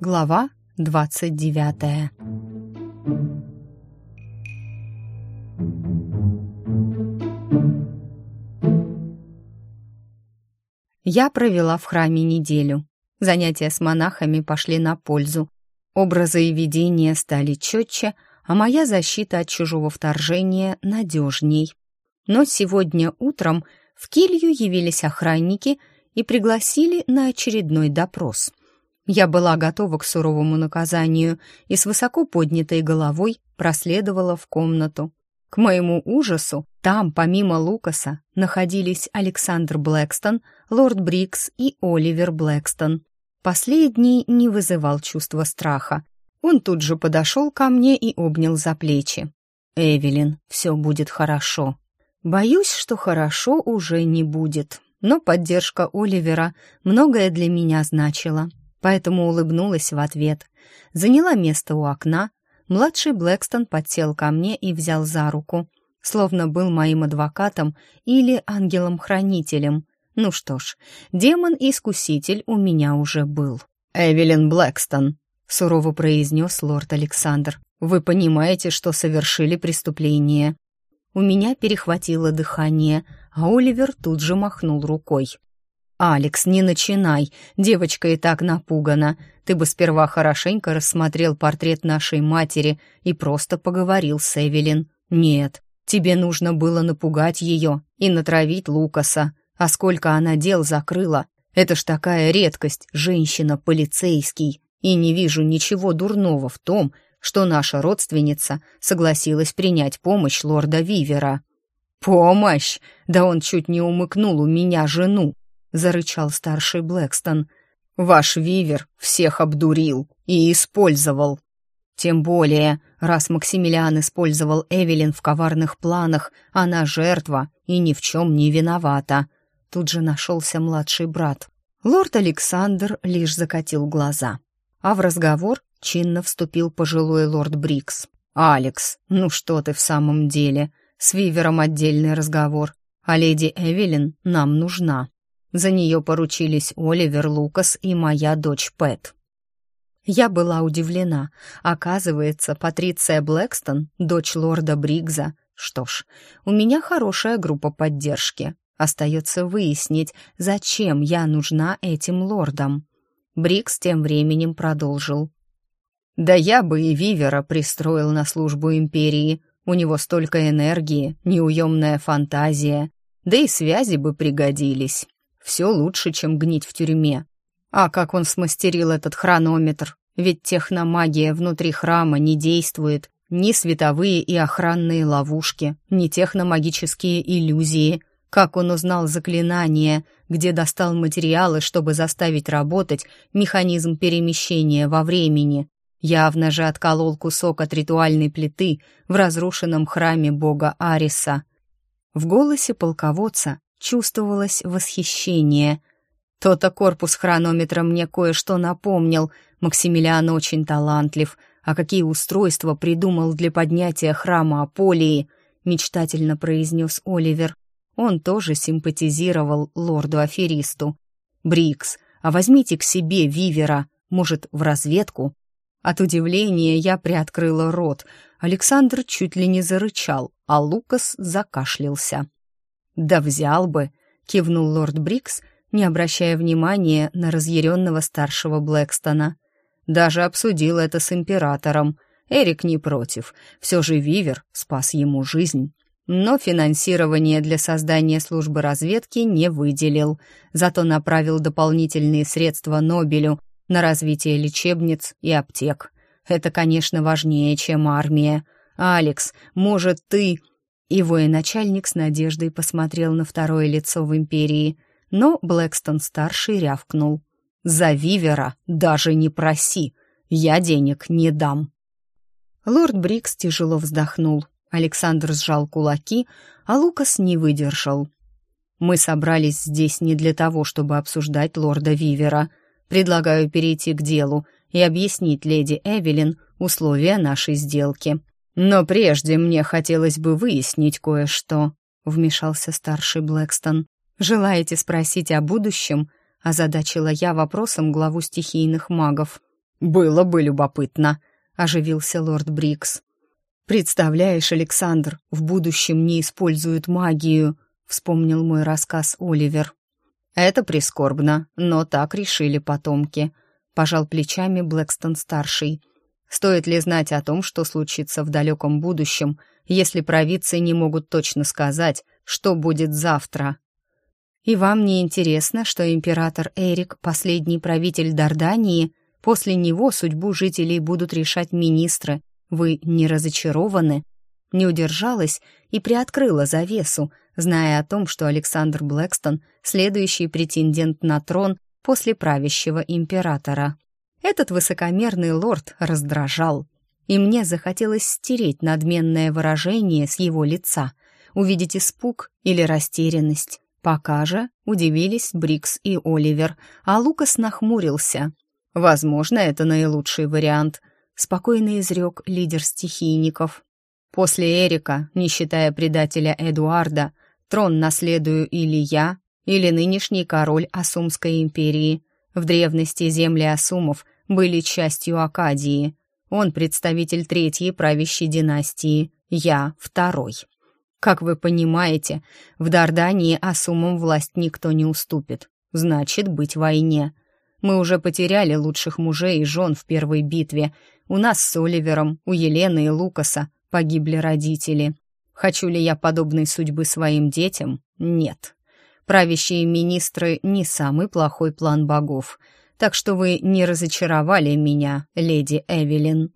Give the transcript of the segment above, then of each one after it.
Глава двадцать девятая Я провела в храме неделю. Занятия с монахами пошли на пользу. Образы и видения стали четче, а моя защита от чужого вторжения надежней. Но сегодня утром в келью явились охранники и пригласили на очередной допрос. Я была готова к суровому наказанию и с высоко поднятой головой проследовала в комнату. К моему ужасу, там, помимо Лукаса, находились Александр Блэкстон, лорд Брикс и Оливер Блэкстон. Последний не вызывал чувства страха. Он тут же подошел ко мне и обнял за плечи. «Эвелин, все будет хорошо». Боюсь, что хорошо уже не будет, но поддержка Оливера многое для меня значила, поэтому улыбнулась в ответ. Заняла место у окна, Младший Блэкстон подсел ко мне и взял за руку, словно был моим адвокатом или ангелом-хранителем. Ну что ж, демон-искуситель у меня уже был. «Эвелин Блэкстон», — сурово произнес лорд Александр, «вы понимаете, что совершили преступление». У меня перехватило дыхание, а Оливер тут же махнул рукой. «Алекс, не начинай, девочка и так напугана. Ты бы сперва хорошенько рассмотрел портрет нашей матери и просто поговорил с Эвелин. Нет, тебе нужно было напугать ее и натравить Лукаса. А сколько она дел закрыла. Это ж такая редкость, женщина-полицейский. И не вижу ничего дурного в том, что наша родственница согласилась принять помощь лорда Вивера. «Помощь! Да он чуть не умыкнул у меня жену!» — зарычал старший Блэкстон. Ваш Вивер всех обдурил и использовал. Тем более, раз Максимилиан использовал Эвелин в коварных планах, она жертва и ни в чем не виновата. Тут же нашелся младший брат. Лорд Александр лишь закатил глаза. А в разговор чинно вступил пожилой лорд Брикс. «Алекс, ну что ты в самом деле? С Вивером отдельный разговор, а леди Эвелин нам нужна». За нее поручились Оливер Лукас и моя дочь Пэт. Я была удивлена. Оказывается, Патриция Блэкстон, дочь лорда Бригза. Что ж, у меня хорошая группа поддержки. Остается выяснить, зачем я нужна этим лордам. Брикс тем временем продолжил. «Да я бы и Вивера пристроил на службу империи. У него столько энергии, неуемная фантазия, да и связи бы пригодились все лучше, чем гнить в тюрьме. А как он смастерил этот хронометр? Ведь техномагия внутри храма не действует. Ни световые и охранные ловушки, ни техномагические иллюзии. Как он узнал заклинание, где достал материалы, чтобы заставить работать механизм перемещения во времени. Явно же отколол кусок от ритуальной плиты в разрушенном храме бога Ариса. В голосе полководца чувствовалось восхищение. То-то корпус хронометра мне кое-что напомнил. Максимилиан очень талантлив. А какие устройства придумал для поднятия храма Аполии, мечтательно произнес Оливер. Он тоже симпатизировал лорду-аферисту. «Брикс, а возьмите к себе Вивера, может, в разведку?» От удивления я приоткрыла рот. Александр чуть ли не зарычал, а Лукас закашлялся. «Да взял бы», — кивнул лорд Брикс, не обращая внимания на разъяренного старшего Блэкстона. Даже обсудил это с императором. Эрик не против. Все же Вивер спас ему жизнь. Но финансирование для создания службы разведки не выделил. Зато направил дополнительные средства Нобелю на развитие лечебниц и аптек. Это, конечно, важнее, чем армия. «Алекс, может, ты...» И военачальник с надеждой посмотрел на второе лицо в империи, но Блэкстон-старший рявкнул. «За Вивера даже не проси, я денег не дам». Лорд Брикс тяжело вздохнул, Александр сжал кулаки, а Лукас не выдержал. «Мы собрались здесь не для того, чтобы обсуждать лорда Вивера. Предлагаю перейти к делу и объяснить леди Эвелин условия нашей сделки. Но прежде мне хотелось бы выяснить кое-что. вмешался старший Блэкстон. «Желаете спросить о будущем?» — озадачила я вопросом главу стихийных магов. «Было бы любопытно», — оживился лорд Брикс. «Представляешь, Александр, в будущем не используют магию», — вспомнил мой рассказ Оливер. «Это прискорбно, но так решили потомки», — пожал плечами Блэкстон-старший. «Стоит ли знать о том, что случится в далеком будущем, если провидцы не могут точно сказать, что будет завтра?» «И вам не интересно, что император Эрик — последний правитель Дардании? После него судьбу жителей будут решать министры, вы не разочарованы?» Не удержалась и приоткрыла завесу, зная о том, что Александр Блэкстон — следующий претендент на трон после правящего императора. Этот высокомерный лорд раздражал, и мне захотелось стереть надменное выражение с его лица, увидеть испуг или растерянность. Пока же удивились Брикс и Оливер, а Лукас нахмурился. «Возможно, это наилучший вариант», спокойно изрек лидер стихийников. «После Эрика, не считая предателя Эдуарда, трон наследую или я, или нынешний король Асумской империи. В древности земли Асумов были частью Акадии. Он представитель третьей правящей династии, я — второй. Как вы понимаете, в Дардании Асумам власть никто не уступит. Значит, быть в войне. Мы уже потеряли лучших мужей и жен в первой битве, у нас с Оливером, у Елены и Лукаса погибли родители. Хочу ли я подобной судьбы своим детям? Нет. Правящие министры — не самый плохой план богов. Так что вы не разочаровали меня, леди Эвелин.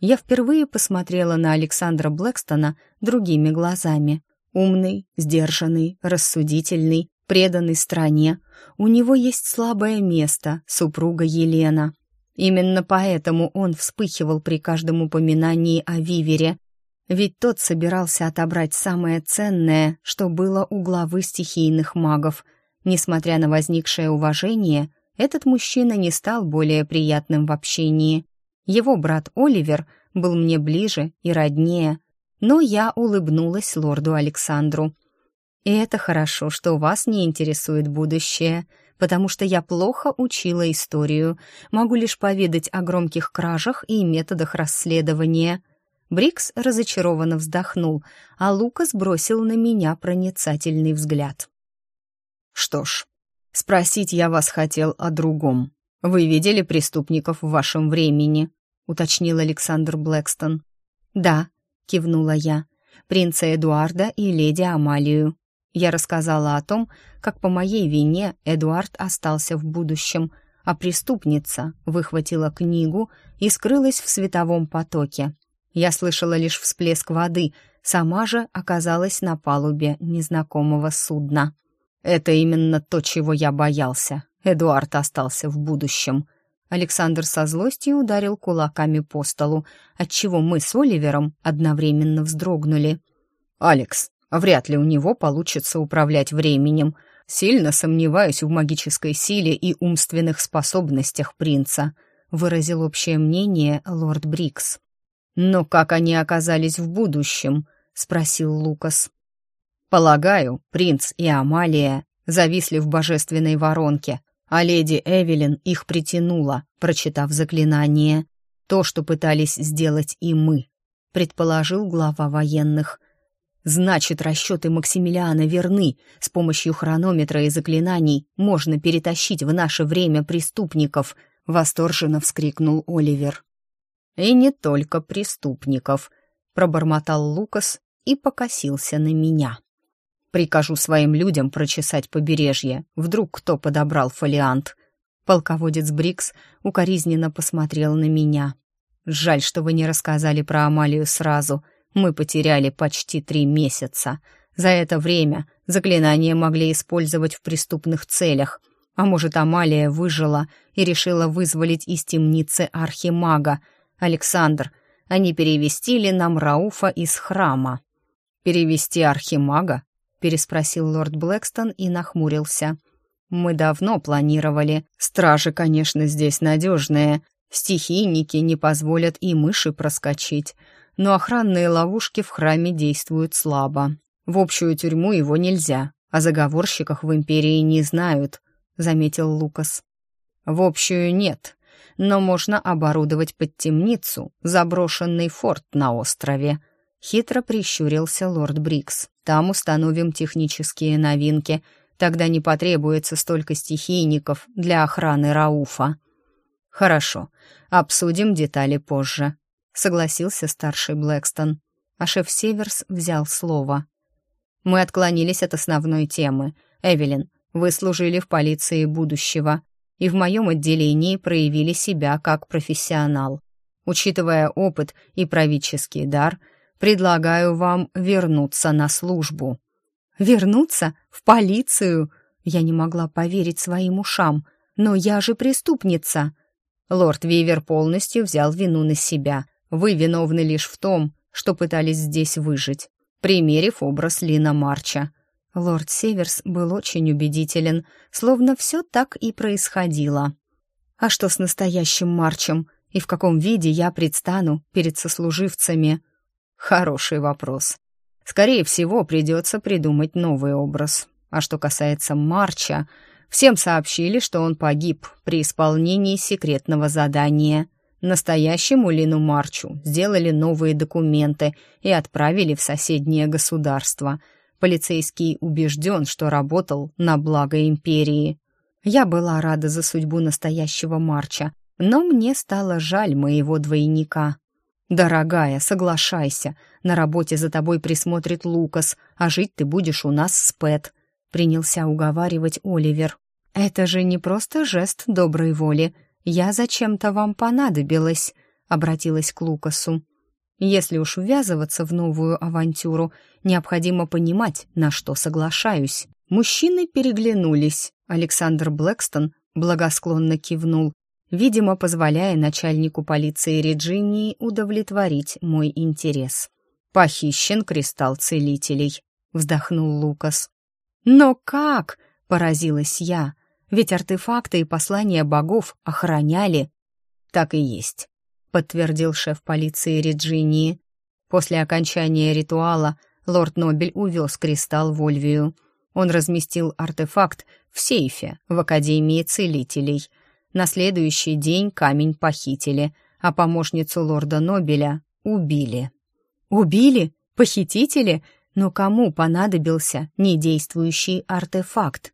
Я впервые посмотрела на Александра Блэкстона другими глазами. Умный, сдержанный, рассудительный, преданный стране. У него есть слабое место, супруга Елена. Именно поэтому он вспыхивал при каждом упоминании о Вивере, ведь тот собирался отобрать самое ценное, что было у главы стихийных магов. Несмотря на возникшее уважение, этот мужчина не стал более приятным в общении. Его брат Оливер был мне ближе и роднее, но я улыбнулась лорду Александру. «И это хорошо, что вас не интересует будущее», потому что я плохо учила историю, могу лишь поведать о громких кражах и методах расследования». Брикс разочарованно вздохнул, а Лукас бросил на меня проницательный взгляд. «Что ж, спросить я вас хотел о другом. Вы видели преступников в вашем времени?» — уточнил Александр Блэкстон. «Да», — кивнула я, — «принца Эдуарда и леди Амалию. Я рассказала о том, как по моей вине Эдуард остался в будущем, а преступница выхватила книгу и скрылась в световом потоке. Я слышала лишь всплеск воды, сама же оказалась на палубе незнакомого судна. Это именно то, чего я боялся. Эдуард остался в будущем. Александр со злостью ударил кулаками по столу, отчего мы с Оливером одновременно вздрогнули. «Алекс, Вряд ли у него получится управлять временем. Сильно сомневаюсь в магической силе и умственных способностях принца», выразил общее мнение лорд Брикс. «Но как они оказались в будущем?» — спросил Лукас. «Полагаю, принц и Амалия зависли в божественной воронке, а леди Эвелин их притянула, прочитав заклинание. То, что пытались сделать и мы», — предположил глава военных. Значит, расчеты Максимилиана верны. С помощью хронометра и заклинаний можно перетащить в наше время преступников, восторженно вскрикнул Оливер. И не только преступников, пробормотал Лукас и покосился на меня. Прикажу своим людям прочесать побережье. Вдруг кто подобрал фолиант. Полководец Брикс укоризненно посмотрел на меня. Жаль, что вы не рассказали про Амалию сразу — мы потеряли почти три месяца. За это время заклинания могли использовать в преступных целях. А может, Амалия выжила и решила вызволить из темницы архимага. Александр, они перевестили нам Рауфа из храма. «Перевести архимага?» — переспросил лорд Блэкстон и нахмурился. «Мы давно планировали. Стражи, конечно, здесь надежные. Стихийники не позволят и мыши проскочить но охранные ловушки в храме действуют слабо. В общую тюрьму его нельзя, о заговорщиках в империи не знают», — заметил Лукас. «В общую нет, но можно оборудовать под темницу заброшенный форт на острове», — хитро прищурился лорд Брикс. «Там установим технические новинки, тогда не потребуется столько стихийников для охраны Рауфа». «Хорошо, обсудим детали позже», — согласился старший Блэкстон. А шеф Северс взял слово. «Мы отклонились от основной темы. Эвелин, вы служили в полиции будущего и в моем отделении проявили себя как профессионал. Учитывая опыт и правительский дар, предлагаю вам вернуться на службу». «Вернуться? В полицию?» Я не могла поверить своим ушам. «Но я же преступница!» Лорд Вивер полностью взял вину на себя. Вы виновны лишь в том, что пытались здесь выжить, примерив образ Лина Марча. Лорд Северс был очень убедителен, словно все так и происходило. А что с настоящим Марчем? И в каком виде я предстану перед сослуживцами? Хороший вопрос. Скорее всего, придется придумать новый образ. А что касается Марча, Всем сообщили, что он погиб при исполнении секретного задания. Настоящему Лину Марчу сделали новые документы и отправили в соседнее государство. Полицейский убежден, что работал на благо империи. Я была рада за судьбу настоящего Марча, но мне стало жаль моего двойника. «Дорогая, соглашайся, на работе за тобой присмотрит Лукас, а жить ты будешь у нас с Пэт», принялся уговаривать Оливер. «Это же не просто жест доброй воли. Я зачем-то вам понадобилась», — обратилась к Лукасу. «Если уж ввязываться в новую авантюру, необходимо понимать, на что соглашаюсь». Мужчины переглянулись. Александр Блэкстон благосклонно кивнул, видимо, позволяя начальнику полиции Реджинии удовлетворить мой интерес. «Похищен кристалл целителей», — вздохнул Лукас. «Но как?» — поразилась я ведь артефакты и послания богов охраняли. Так и есть, подтвердил шеф полиции Реджинии. После окончания ритуала лорд Нобель увез кристалл в Ольвию. Он разместил артефакт в сейфе в Академии Целителей. На следующий день камень похитили, а помощницу лорда Нобеля убили. Убили? Похитители? Но кому понадобился недействующий артефакт?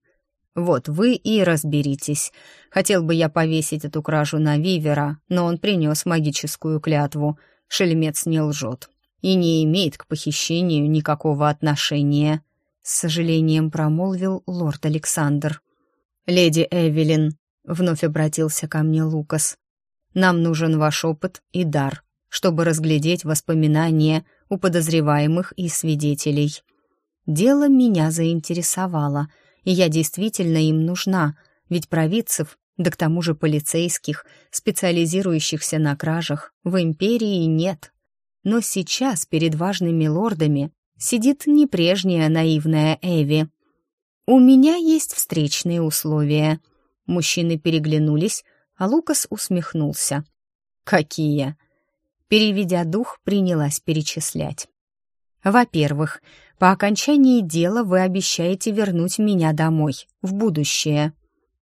Вот вы и разберитесь. Хотел бы я повесить эту кражу на Вивера, но он принес магическую клятву. Шельмец не лжет и не имеет к похищению никакого отношения. С сожалением промолвил лорд Александр. «Леди Эвелин», — вновь обратился ко мне Лукас, — «нам нужен ваш опыт и дар, чтобы разглядеть воспоминания у подозреваемых и свидетелей». Дело меня заинтересовало — и я действительно им нужна, ведь провидцев, да к тому же полицейских, специализирующихся на кражах, в империи нет. Но сейчас перед важными лордами сидит не прежняя наивная Эви. «У меня есть встречные условия». Мужчины переглянулись, а Лукас усмехнулся. «Какие?» Переведя дух, принялась перечислять. Во-первых, по окончании дела вы обещаете вернуть меня домой, в будущее».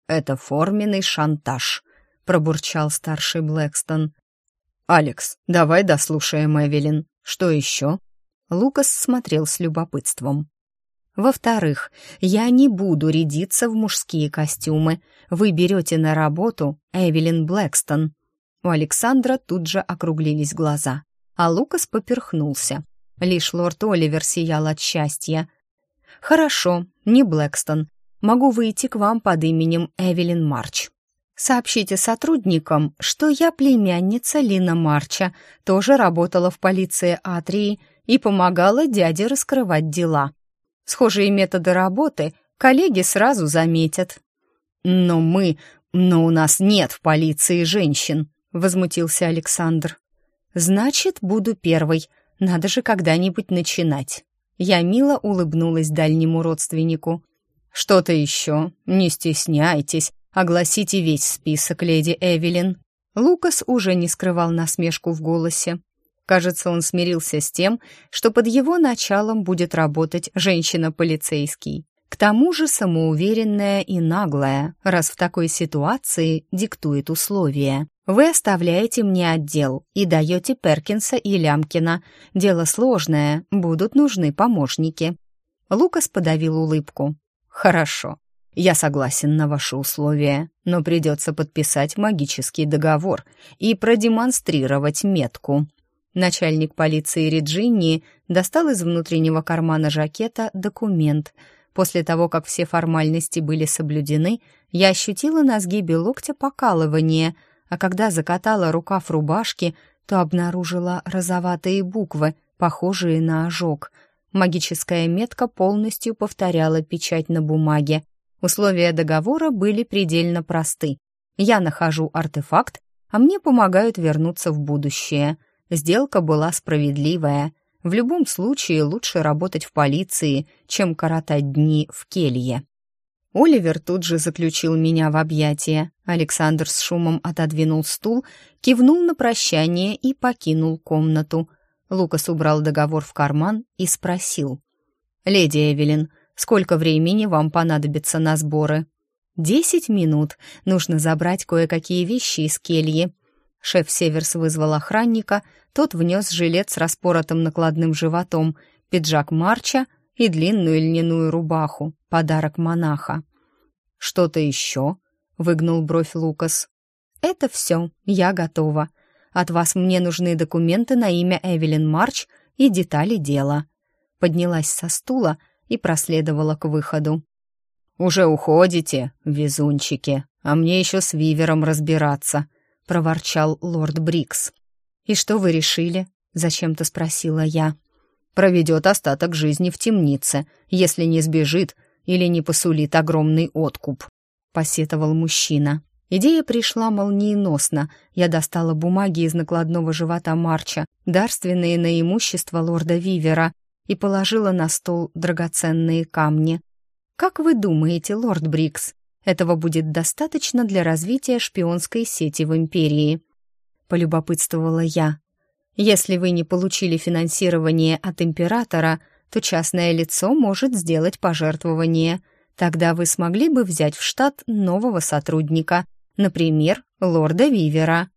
«Это форменный шантаж», — пробурчал старший Блэкстон. «Алекс, давай дослушаем Эвелин. Что еще?» Лукас смотрел с любопытством. «Во-вторых, я не буду рядиться в мужские костюмы. Вы берете на работу Эвелин Блэкстон». У Александра тут же округлились глаза, а Лукас поперхнулся. Лишь лорд Оливер сиял от счастья. «Хорошо, не Блэкстон. Могу выйти к вам под именем Эвелин Марч. Сообщите сотрудникам, что я племянница Лина Марча, тоже работала в полиции Атрии и помогала дяде раскрывать дела. Схожие методы работы коллеги сразу заметят». «Но мы... но у нас нет в полиции женщин», — возмутился Александр. «Значит, буду первой», надо же когда-нибудь начинать. Я мило улыбнулась дальнему родственнику. «Что-то еще? Не стесняйтесь. Огласите весь список, леди Эвелин». Лукас уже не скрывал насмешку в голосе. Кажется, он смирился с тем, что под его началом будет работать женщина-полицейский. К тому же самоуверенная и наглая, раз в такой ситуации диктует условия. Вы оставляете мне отдел и даете Перкинса и Лямкина. Дело сложное, будут нужны помощники. Лукас подавил улыбку. Хорошо, я согласен на ваши условия, но придется подписать магический договор и продемонстрировать метку. Начальник полиции Реджинии достал из внутреннего кармана жакета документ — После того, как все формальности были соблюдены, я ощутила на сгибе локтя покалывание, а когда закатала рукав рубашки, то обнаружила розоватые буквы, похожие на ожог. Магическая метка полностью повторяла печать на бумаге. Условия договора были предельно просты. Я нахожу артефакт, а мне помогают вернуться в будущее. Сделка была справедливая — в любом случае лучше работать в полиции, чем коротать дни в келье. Оливер тут же заключил меня в объятия. Александр с шумом отодвинул стул, кивнул на прощание и покинул комнату. Лукас убрал договор в карман и спросил. «Леди Эвелин, сколько времени вам понадобится на сборы?» «Десять минут. Нужно забрать кое-какие вещи из кельи». Шеф Северс вызвал охранника, тот внес жилет с распоротым накладным животом, пиджак Марча и длинную льняную рубаху, подарок монаха. «Что-то еще?» — выгнул бровь Лукас. «Это все, я готова. От вас мне нужны документы на имя Эвелин Марч и детали дела». Поднялась со стула и проследовала к выходу. «Уже уходите, везунчики, а мне еще с Вивером разбираться», — проворчал лорд Брикс. «И что вы решили?» — зачем-то спросила я. «Проведет остаток жизни в темнице, если не сбежит или не посулит огромный откуп», — посетовал мужчина. Идея пришла молниеносно. Я достала бумаги из накладного живота Марча, дарственные на имущество лорда Вивера, и положила на стол драгоценные камни. «Как вы думаете, лорд Брикс, этого будет достаточно для развития шпионской сети в империи. Полюбопытствовала я. Если вы не получили финансирование от императора, то частное лицо может сделать пожертвование. Тогда вы смогли бы взять в штат нового сотрудника, например, лорда Вивера.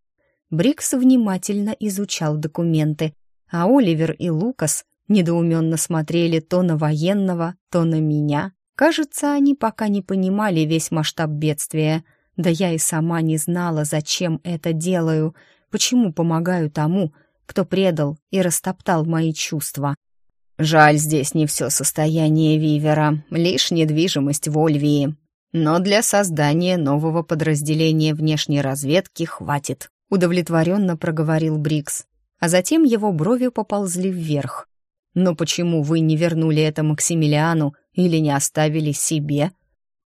Брикс внимательно изучал документы, а Оливер и Лукас недоуменно смотрели то на военного, то на меня. Кажется, они пока не понимали весь масштаб бедствия. Да я и сама не знала, зачем это делаю, почему помогаю тому, кто предал и растоптал мои чувства. Жаль, здесь не все состояние Вивера, лишь недвижимость в Ольвии. Но для создания нового подразделения внешней разведки хватит, удовлетворенно проговорил Брикс. А затем его брови поползли вверх. Но почему вы не вернули это Максимилиану или не оставили себе?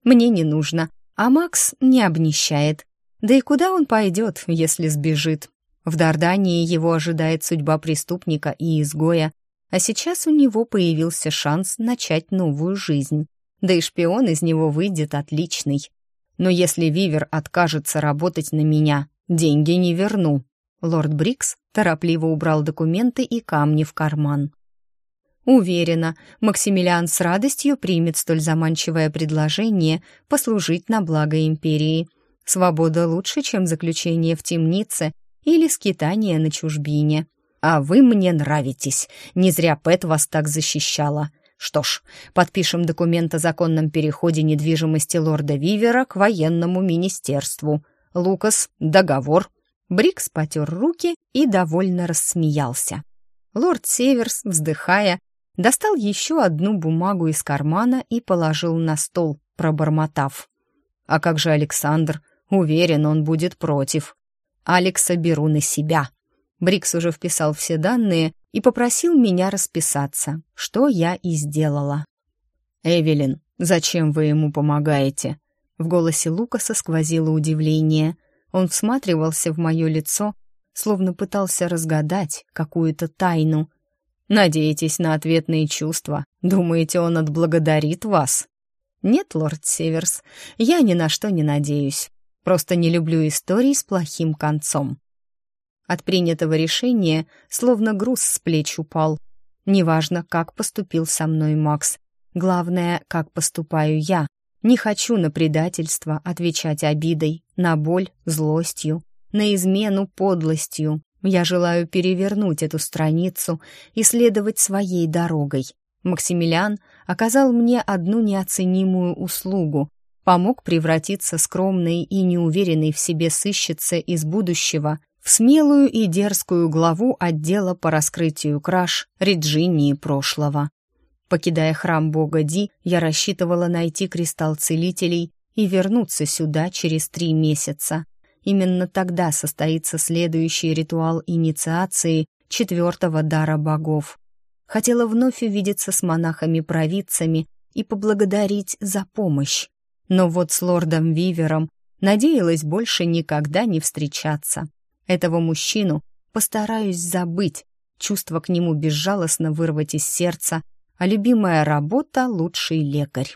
Мне не нужно, а Макс не обнищает. Да и куда он пойдет, если сбежит? В Дардании его ожидает судьба преступника и изгоя, а сейчас у него появился шанс начать новую жизнь. Да и шпион из него выйдет отличный. Но если Вивер откажется работать на меня, деньги не верну. Лорд Брикс торопливо убрал документы и камни в карман. Уверена, Максимилиан с радостью примет столь заманчивое предложение послужить на благо империи. Свобода лучше, чем заключение в темнице или скитание на чужбине. А вы мне нравитесь. Не зря Пэт вас так защищала. Что ж, подпишем документ о законном переходе недвижимости лорда Вивера к военному министерству. Лукас, договор. Брикс потер руки и довольно рассмеялся. Лорд Северс, вздыхая, достал еще одну бумагу из кармана и положил на стол, пробормотав. «А как же Александр? Уверен, он будет против. Алекса беру на себя». Брикс уже вписал все данные и попросил меня расписаться, что я и сделала. «Эвелин, зачем вы ему помогаете?» В голосе Лукаса сквозило удивление. Он всматривался в мое лицо, словно пытался разгадать какую-то тайну, Надеетесь на ответные чувства? Думаете, он отблагодарит вас? Нет, лорд Северс, я ни на что не надеюсь. Просто не люблю историй с плохим концом. От принятого решения словно груз с плеч упал. Неважно, как поступил со мной Макс. Главное, как поступаю я. Не хочу на предательство отвечать обидой, на боль злостью, на измену подлостью. Я желаю перевернуть эту страницу и следовать своей дорогой. Максимилиан оказал мне одну неоценимую услугу, помог превратиться скромной и неуверенной в себе сыщице из будущего в смелую и дерзкую главу отдела по раскрытию краж Реджинии прошлого. Покидая храм бога Ди, я рассчитывала найти кристалл целителей и вернуться сюда через три месяца. Именно тогда состоится следующий ритуал инициации четвертого дара богов. Хотела вновь увидеться с монахами-провидцами и поблагодарить за помощь. Но вот с лордом Вивером надеялась больше никогда не встречаться. Этого мужчину постараюсь забыть, чувство к нему безжалостно вырвать из сердца, а любимая работа — лучший лекарь.